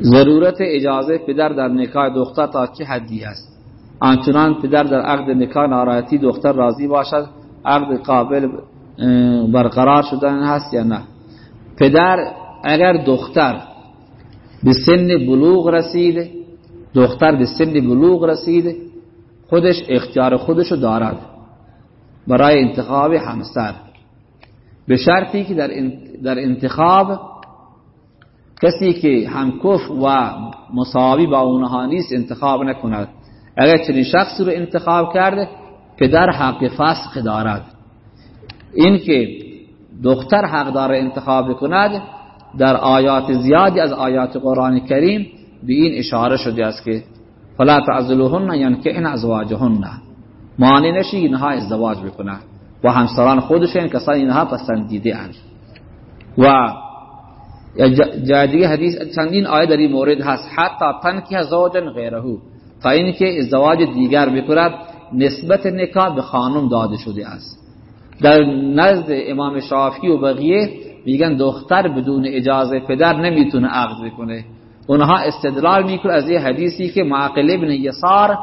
ضرورت اجازه پدر در نکاح دختر تا چه حدی است؟ آنچنان پدر در عقد نکاح ناراحتی دختر راضی باشد عقد قابل برقرار شدن هست یا نه؟ پدر اگر دختر به سن بلوغ رسیده دختر به سن بلوغ رسیده خودش اختیار خودشو دارد برای انتخاب همسر. به شرطی که در در انتخاب کسی که همکف و مساوی با اونها نیست انتخاب نکند. اگر چنین شخصی رو انتخاب کرده پدر حق فسخ دارد. این که دختر حق دار انتخاب کند در آیات زیادی از آیات قرآن کریم به این اشاره شده است که فلا تعذلوهن ینکحن ازواجهن. معنی نشی اینها ازدواج بکنه و همسران خودشون کسانی اینها پسندیده اند. و جای حدیث چندین آیه در این مورد هست. حتی تنکیه زوجا غیره تا اینکه ازدواج دیگر بکند نسبت نکاح به خانم داده شده است. در نزد امام شافعی و بقیه میگن دختر بدون اجازه پدر نمی‌تونه عقد بکنه. اونها استدلال می‌کنه از یه حدیثی که معقل ابن یسار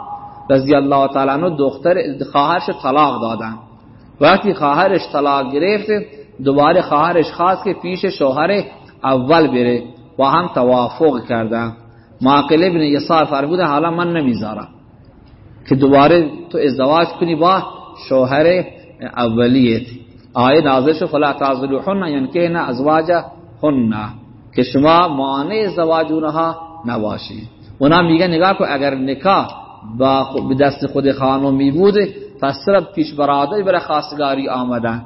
رضی الله تعالی عنہ دختر خواهرش طلاق دادن. وقتی خواهرش طلاق گرفت دوباره خواهرش خواست که پیش شوهر اول بره با هم توافق کردن. معقل ابن یسار فرموده حالا من نمی‌ذارم. که دوباره تو ازدواج کنی با شوهر اولیت. آیه نازل شد فلا تعذلوهن ینکهن ازواجهن. که شما مانع ازدواج اونها نباشید اونا میگن نگاه کو اگر نکاح با دست خود خانم می بود پس صرف پیش برادر برای خواستگاری آمدن.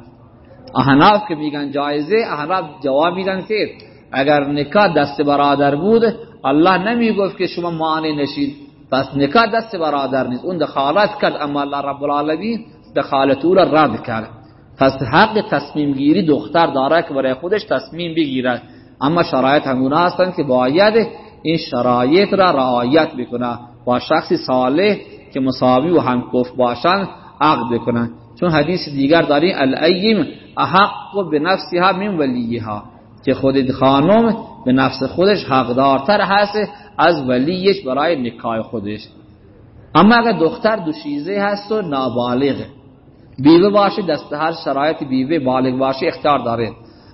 احناف که میگن جایزه احناف جواب میدن که اگر نکاح دست برادر بود الله نمی گفت که شما مانع نشید پس نکاح دست برادر نیست. اون دخالت کرد اما الله رب العالمین دخالت او را رد کرد. پس حق تصمیم گیری دختر داره که برای خودش تصمیم بگیرد. اما شرایط همونا هستند که باید این شرایط را رعایت بکنه. با شخصی صالح که مساوی و همکف باشند عقد بکنن. چون حدیث دیگر داریم الایم احق به نفسها من ولیها که خود خانم به نفس خودش حقدارتر هست از ولیش برای نکاح خودش. اما اگر دختر دوشیزه هست و نابالغ بیوه باشه دست هر شرایط بیوه بالغ باشه اختیار داره.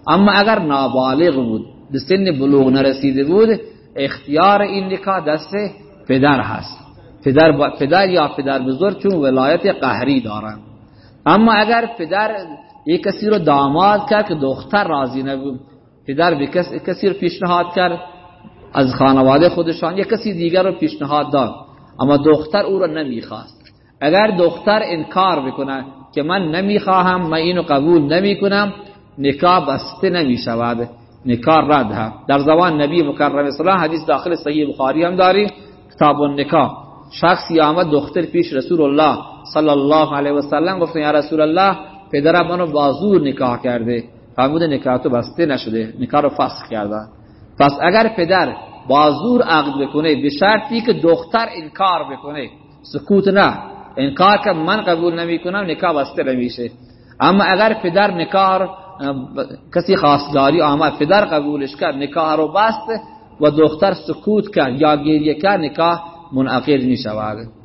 اما اگر نابالغ بود به سن بلوغ نرسیده بود اختیار این نکاح دست پدر هست. پدر, پدر یا پدر بزرگ چون ولایت قهری دارن. اما اگر پدر یک کسی رو داماد کرد که دختر راضی نبود پدر به کسی رو پیشنهاد کرد از خانواده خودشان یک کسی دیگر رو پیشنهاد داد. اما دختر او رو نمی‌خواست. اگر دختر انکار بکنه که من نمی‌خواهم من اینو قبول نمی‌کنم نکاح بسته نمی‌شود. نکاح رد هم. در زبان نبی مکرم صلی حدیث داخل صحیح بخاری هم داریم. کتاب النکاح. شخصی آمد دختر پیش رسول الله صلی الله علیه و سلم گفت یا رسول الله پدرم منو بازور نکاح کرده فرمود نکاح تو بسته نشده نکاح رو فسخ کرده پس اگر پدر بازور عقد بکنه به شرطی که دختر انکار بکنه سکوت نه انکار که من قبول نمی کنم نکاح بسته نمیشه اما اگر پدر نکار کسی خواستگاری آمد پدر قبولش کرد نکاح رو بست و دختر سکوت کرد یا گریه کرد نکاح منعقد می شود